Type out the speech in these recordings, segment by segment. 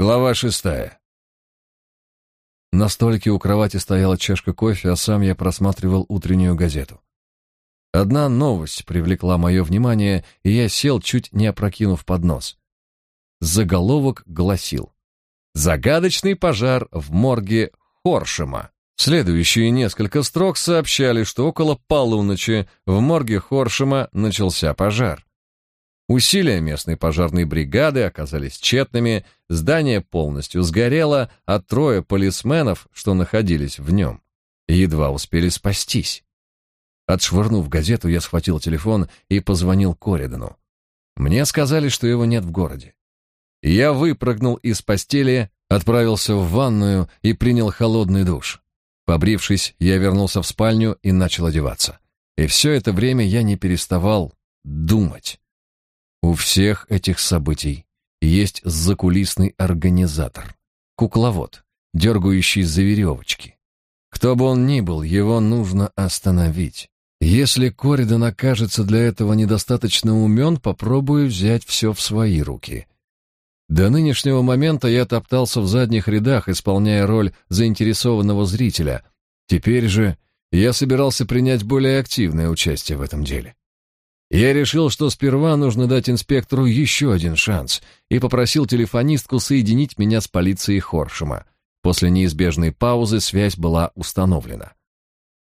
Глава шестая. На столике у кровати стояла чашка кофе, а сам я просматривал утреннюю газету. Одна новость привлекла мое внимание, и я сел, чуть не опрокинув поднос. Заголовок гласил «Загадочный пожар в морге Хоршема». Следующие несколько строк сообщали, что около полуночи в морге Хоршема начался пожар. Усилия местной пожарной бригады оказались тщетными, здание полностью сгорело, а трое полисменов, что находились в нем, едва успели спастись. Отшвырнув газету, я схватил телефон и позвонил Коридону. Мне сказали, что его нет в городе. Я выпрыгнул из постели, отправился в ванную и принял холодный душ. Побрившись, я вернулся в спальню и начал одеваться. И все это время я не переставал думать. У всех этих событий есть закулисный организатор, кукловод, дергающий за веревочки. Кто бы он ни был, его нужно остановить. Если Коридон окажется для этого недостаточно умен, попробую взять все в свои руки. До нынешнего момента я топтался в задних рядах, исполняя роль заинтересованного зрителя. Теперь же я собирался принять более активное участие в этом деле. Я решил, что сперва нужно дать инспектору еще один шанс, и попросил телефонистку соединить меня с полицией Хоршема. После неизбежной паузы связь была установлена.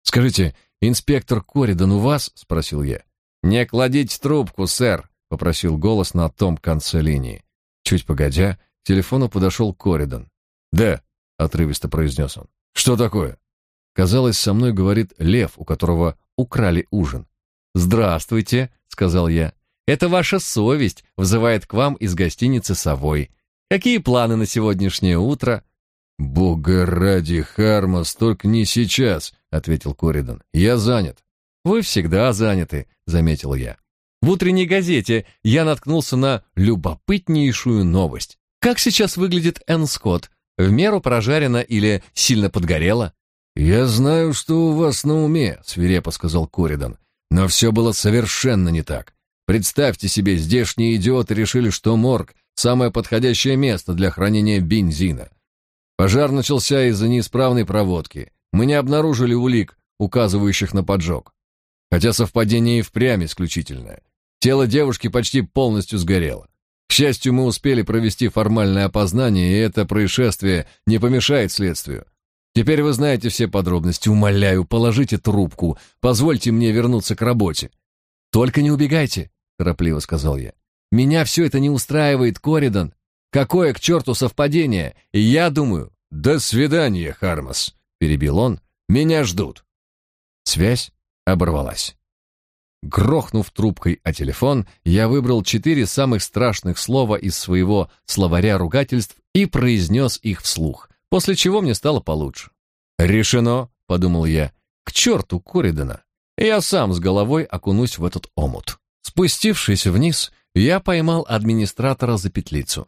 «Скажите, инспектор Коридон у вас?» — спросил я. «Не кладите трубку, сэр», — попросил голос на том конце линии. Чуть погодя, к телефону подошел Коридон. «Да», — отрывисто произнес он. «Что такое?» Казалось, со мной говорит лев, у которого украли ужин. «Здравствуйте», — сказал я. «Это ваша совесть вызывает к вам из гостиницы «Совой». Какие планы на сегодняшнее утро?» «Бога ради, Хармас, только не сейчас», — ответил Коридон. «Я занят». «Вы всегда заняты», — заметил я. В утренней газете я наткнулся на любопытнейшую новость. Как сейчас выглядит Энн Скотт? В меру прожарена или сильно подгорела? «Я знаю, что у вас на уме», — свирепо сказал Коридон. Но все было совершенно не так. Представьте себе, здешние идиоты решили, что морг – самое подходящее место для хранения бензина. Пожар начался из-за неисправной проводки. Мы не обнаружили улик, указывающих на поджог. Хотя совпадение и впрямь исключительное. Тело девушки почти полностью сгорело. К счастью, мы успели провести формальное опознание, и это происшествие не помешает следствию. Теперь вы знаете все подробности. Умоляю, положите трубку. Позвольте мне вернуться к работе. Только не убегайте, торопливо сказал я. Меня все это не устраивает, Коридан. Какое к черту совпадение? И я думаю... До свидания, Хармас, перебил он. Меня ждут. Связь оборвалась. Грохнув трубкой о телефон, я выбрал четыре самых страшных слова из своего словаря ругательств и произнес их вслух после чего мне стало получше. «Решено», — подумал я, — «к черту Коридана. Я сам с головой окунусь в этот омут». Спустившись вниз, я поймал администратора за петлицу.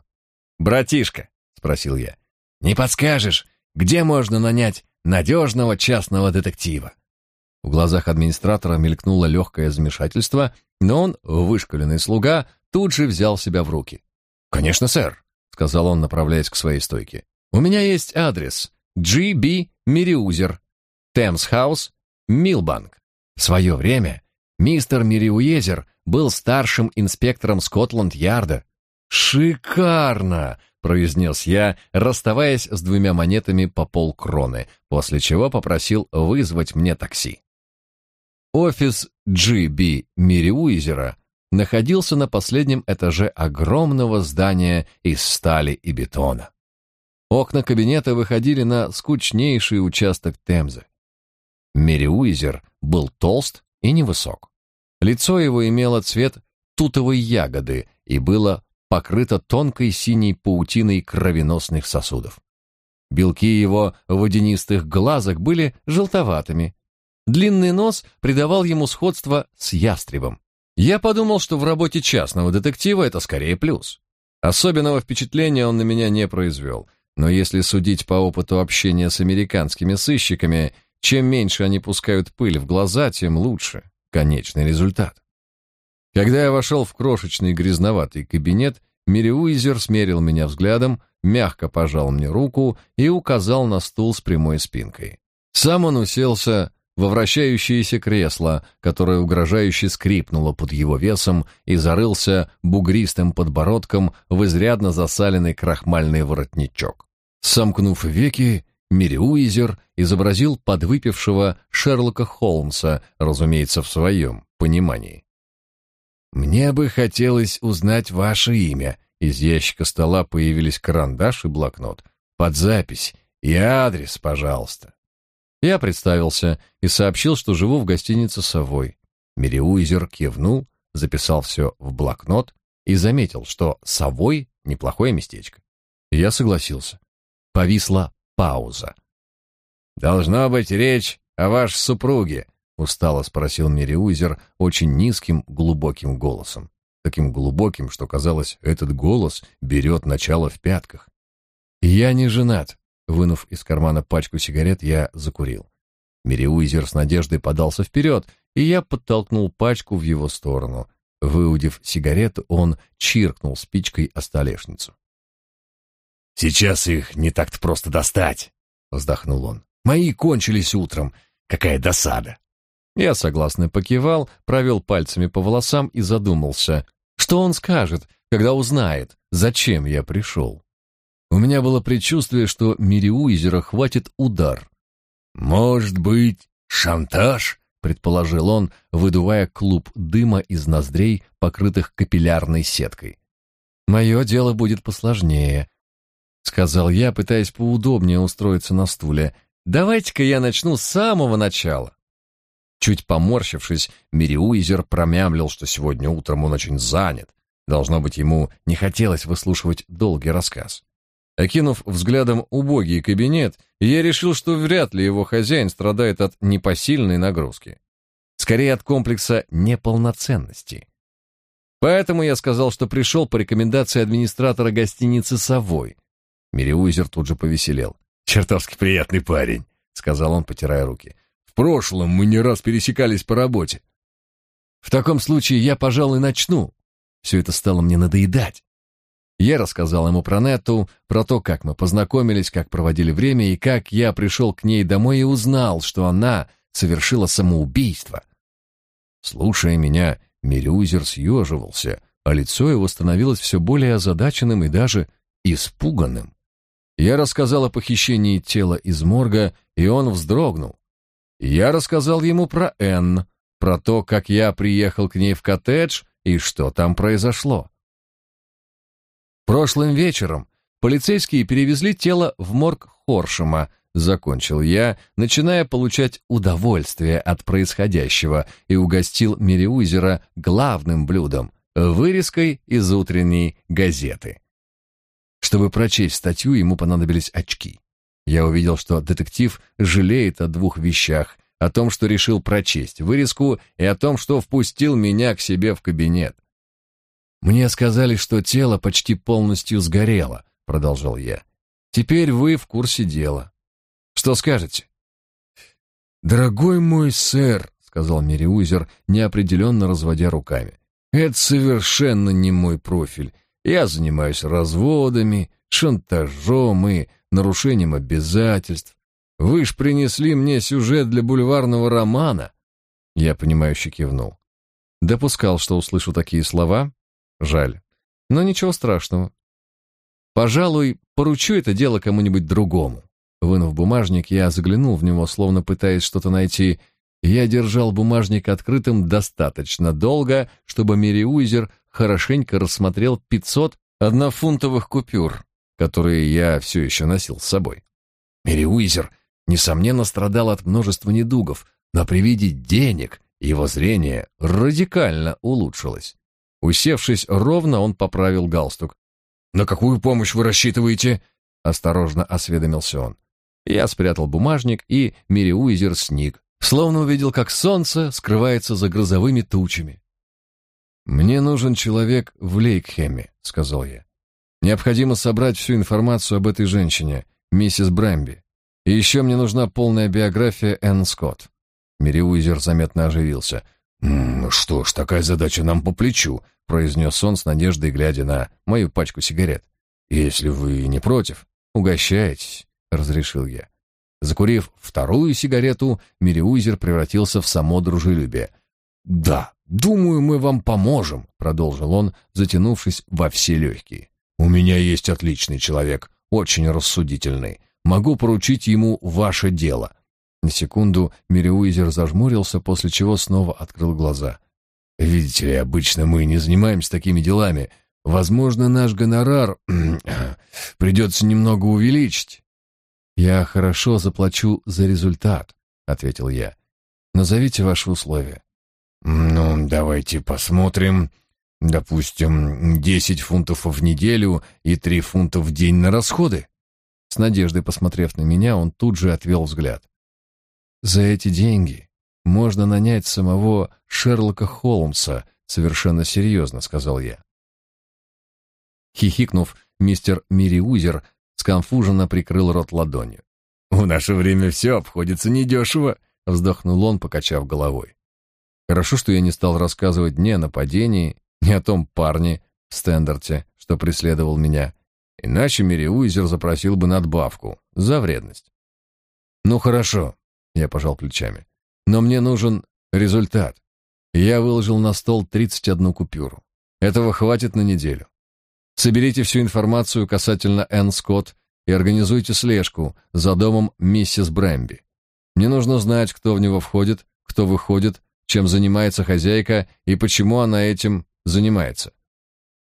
«Братишка», — спросил я, — «не подскажешь, где можно нанять надежного частного детектива?» В глазах администратора мелькнуло легкое замешательство, но он, вышколенный слуга, тут же взял себя в руки. «Конечно, сэр», — сказал он, направляясь к своей стойке. У меня есть адрес. G.B. Мириуезер. Темс-хаус, Милбанк. В свое время мистер Мириуезер был старшим инспектором Скотланд-Ярда. «Шикарно!» — произнес я, расставаясь с двумя монетами по полкроны, после чего попросил вызвать мне такси. Офис G.B. Мириуизера находился на последнем этаже огромного здания из стали и бетона. Окна кабинета выходили на скучнейший участок Темзы. Мериуизер был толст и невысок. Лицо его имело цвет тутовой ягоды и было покрыто тонкой синей паутиной кровеносных сосудов. Белки его водянистых глазок были желтоватыми. Длинный нос придавал ему сходство с ястребом. Я подумал, что в работе частного детектива это скорее плюс. Особенного впечатления он на меня не произвел, но если судить по опыту общения с американскими сыщиками, чем меньше они пускают пыль в глаза, тем лучше конечный результат. Когда я вошел в крошечный грязноватый кабинет, Мириуизер смерил меня взглядом, мягко пожал мне руку и указал на стул с прямой спинкой. Сам он уселся во вращающееся кресло, которое угрожающе скрипнуло под его весом и зарылся бугристым подбородком в изрядно засаленный крахмальный воротничок. Сомкнув веки, Мириуизер изобразил подвыпившего Шерлока Холмса, разумеется, в своем понимании. «Мне бы хотелось узнать ваше имя». Из ящика стола появились карандаш и блокнот. «Под запись и адрес, пожалуйста». Я представился и сообщил, что живу в гостинице «Совой». Мириуизер кивнул, записал все в блокнот и заметил, что «Совой» — неплохое местечко. Я согласился. Повисла пауза. «Должна быть речь о вашей супруге», — устало спросил Мириузер очень низким, глубоким голосом. Таким глубоким, что, казалось, этот голос берет начало в пятках. «Я не женат», — вынув из кармана пачку сигарет, я закурил. Мириузер с надеждой подался вперед, и я подтолкнул пачку в его сторону. Выудив сигарету, он чиркнул спичкой о столешницу. «Сейчас их не так-то просто достать», — вздохнул он. «Мои кончились утром. Какая досада!» Я согласно покивал, провел пальцами по волосам и задумался, что он скажет, когда узнает, зачем я пришел. У меня было предчувствие, что Мириуизера хватит удар. «Может быть, шантаж?» — предположил он, выдувая клуб дыма из ноздрей, покрытых капиллярной сеткой. «Мое дело будет посложнее», — сказал я, пытаясь поудобнее устроиться на стуле. «Давайте-ка я начну с самого начала». Чуть поморщившись, Мириуизер промямлил, что сегодня утром он очень занят. Должно быть, ему не хотелось выслушивать долгий рассказ. Окинув взглядом убогий кабинет, я решил, что вряд ли его хозяин страдает от непосильной нагрузки. Скорее, от комплекса неполноценности. Поэтому я сказал, что пришел по рекомендации администратора гостиницы «Совой». Мириуизер тут же повеселел. «Чертовски приятный парень», — сказал он, потирая руки прошлом мы не раз пересекались по работе. В таком случае я, пожалуй, начну. Все это стало мне надоедать. Я рассказал ему про Нету, про то, как мы познакомились, как проводили время и как я пришел к ней домой и узнал, что она совершила самоубийство. Слушая меня, Мелюзер съеживался, а лицо его становилось все более озадаченным и даже испуганным. Я рассказал о похищении тела из морга, и он вздрогнул. Я рассказал ему про Энн, про то, как я приехал к ней в коттедж и что там произошло. Прошлым вечером полицейские перевезли тело в морг Хоршема, закончил я, начиная получать удовольствие от происходящего и угостил Мериузера главным блюдом вырезкой из утренней газеты. Чтобы прочесть статью, ему понадобились очки. Я увидел, что детектив жалеет о двух вещах: о том, что решил прочесть вырезку, и о том, что впустил меня к себе в кабинет. Мне сказали, что тело почти полностью сгорело, продолжал я. Теперь вы в курсе дела. Что скажете? Дорогой мой сэр, сказал Мериузер, неопределенно разводя руками. Это совершенно не мой профиль. Я занимаюсь разводами, шантажом и нарушением обязательств. Вы ж принесли мне сюжет для бульварного романа. Я понимающе кивнул. Допускал, что услышу такие слова. Жаль. Но ничего страшного. Пожалуй, поручу это дело кому-нибудь другому. Вынув бумажник, я заглянул в него, словно пытаясь что-то найти. Я держал бумажник открытым достаточно долго, чтобы Мериуизер хорошенько рассмотрел 500 однофунтовых купюр, которые я все еще носил с собой. Мериуизер, несомненно, страдал от множества недугов, но при виде денег его зрение радикально улучшилось. Усевшись ровно, он поправил галстук. «На какую помощь вы рассчитываете?» — осторожно осведомился он. Я спрятал бумажник, и Мериуизер сник, словно увидел, как солнце скрывается за грозовыми тучами. «Мне нужен человек в Лейкхеме», — сказал я. Необходимо собрать всю информацию об этой женщине, миссис Брэмби. И еще мне нужна полная биография Энн Скотт. Мериуизер заметно оживился. «М -м, «Что ж, такая задача нам по плечу», — произнес он с надеждой, глядя на мою пачку сигарет. Если вы не против, угощайтесь, разрешил я. Закурив вторую сигарету, Мириузер превратился в само дружелюбие. «Да, думаю, мы вам поможем», — продолжил он, затянувшись во все легкие. «У меня есть отличный человек, очень рассудительный. Могу поручить ему ваше дело». На секунду Мириуизер зажмурился, после чего снова открыл глаза. «Видите ли, обычно мы не занимаемся такими делами. Возможно, наш гонорар придется немного увеличить». «Я хорошо заплачу за результат», — ответил я. «Назовите ваши условия». «Ну, давайте посмотрим. Допустим, десять фунтов в неделю и три фунта в день на расходы». С надеждой посмотрев на меня, он тут же отвел взгляд. «За эти деньги можно нанять самого Шерлока Холмса», — совершенно серьезно сказал я. Хихикнув, мистер Мириузер сконфуженно прикрыл рот ладонью. «В наше время все обходится недешево», — вздохнул он, покачав головой. Хорошо, что я не стал рассказывать ни о нападении, ни о том парне в Стендарте, что преследовал меня. Иначе Мериуизер запросил бы надбавку за вредность. «Ну хорошо», — я пожал плечами. «Но мне нужен результат». Я выложил на стол 31 купюру. Этого хватит на неделю. Соберите всю информацию касательно Энн Скотт и организуйте слежку за домом миссис Брэмби. Мне нужно знать, кто в него входит, кто выходит, чем занимается хозяйка и почему она этим занимается.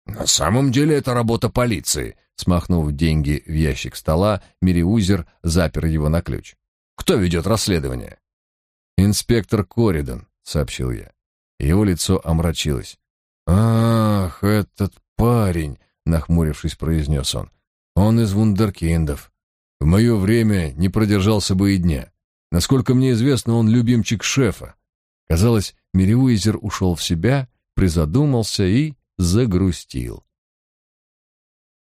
На самом деле это работа полиции. Смахнув деньги в ящик стола, Мириузер запер его на ключ. Кто ведет расследование? Инспектор Коридон, сообщил я. Его лицо омрачилось. Ах, этот парень, нахмурившись, произнес он. Он из вундеркиндов. В мое время не продержался бы и дня. Насколько мне известно, он любимчик шефа. Казалось, Мериуизер ушел в себя, призадумался и загрустил.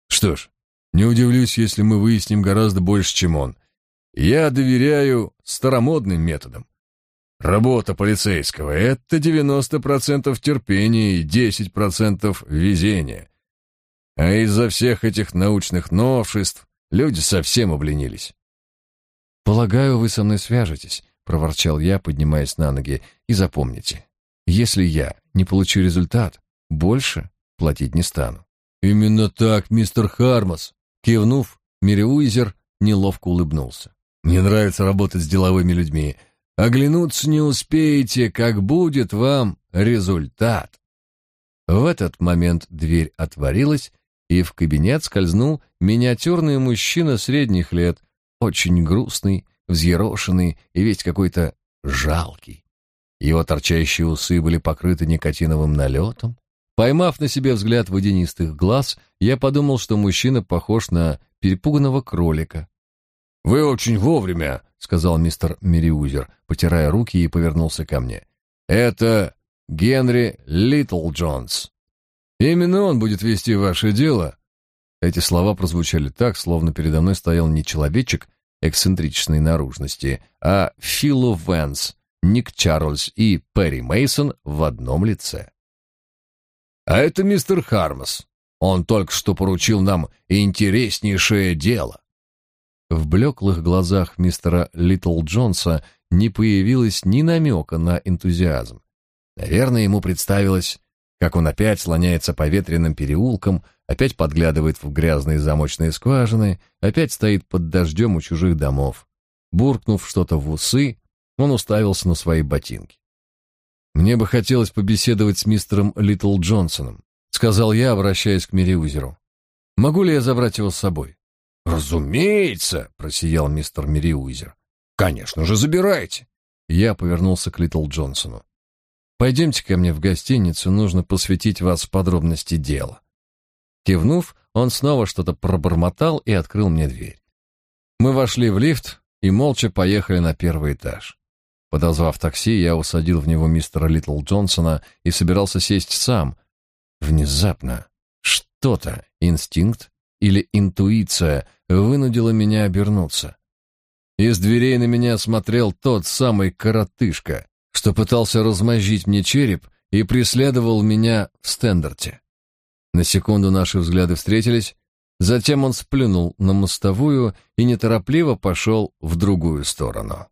Что ж, не удивлюсь, если мы выясним гораздо больше, чем он. Я доверяю старомодным методам. Работа полицейского — это 90% терпения и 10% везения. А из-за всех этих научных новшеств люди совсем обленились. «Полагаю, вы со мной свяжетесь», — проворчал я, поднимаясь на ноги. «И запомните, если я не получу результат, больше платить не стану». «Именно так, мистер Хармас!» Кивнув, Мириуизер неловко улыбнулся. «Мне нравится работать с деловыми людьми. Оглянуться не успеете, как будет вам результат». В этот момент дверь отворилась, и в кабинет скользнул миниатюрный мужчина средних лет, очень грустный, взъерошенный и весь какой-то жалкий. Его торчащие усы были покрыты никотиновым налетом. Поймав на себе взгляд водянистых глаз, я подумал, что мужчина похож на перепуганного кролика. «Вы очень вовремя», — сказал мистер Мериузер, потирая руки и повернулся ко мне. «Это Генри Литлджонс. Именно он будет вести ваше дело. Эти слова прозвучали так, словно передо мной стоял не человечек эксцентричной наружности, а Фило Вэнс, Ник Чарльз и Перри Мейсон в одном лице. А это мистер Хармас. Он только что поручил нам интереснейшее дело. В блеклых глазах мистера Литл Джонса не появилось ни намека на энтузиазм. Наверное, ему представилось как он опять слоняется по ветреным переулкам, опять подглядывает в грязные замочные скважины, опять стоит под дождем у чужих домов. Буркнув что-то в усы, он уставился на свои ботинки. «Мне бы хотелось побеседовать с мистером Литл Джонсоном», — сказал я, обращаясь к Мериузеру. «Могу ли я забрать его с собой?» «Разумеется!» — просиял мистер Мериузер. «Конечно же, забирайте!» Я повернулся к Литл Джонсону. Пойдемте ко мне в гостиницу, нужно посвятить вас в подробности дела. Кивнув, он снова что-то пробормотал и открыл мне дверь. Мы вошли в лифт и молча поехали на первый этаж. Подозвав такси, я усадил в него мистера Литл Джонсона и собирался сесть сам. Внезапно что-то, инстинкт или интуиция, вынудило меня обернуться. Из дверей на меня смотрел тот самый коротышка, что пытался размозжить мне череп и преследовал меня в Стендарте. На секунду наши взгляды встретились, Затем он сплюнул на мостовую и неторопливо пошел в другую сторону.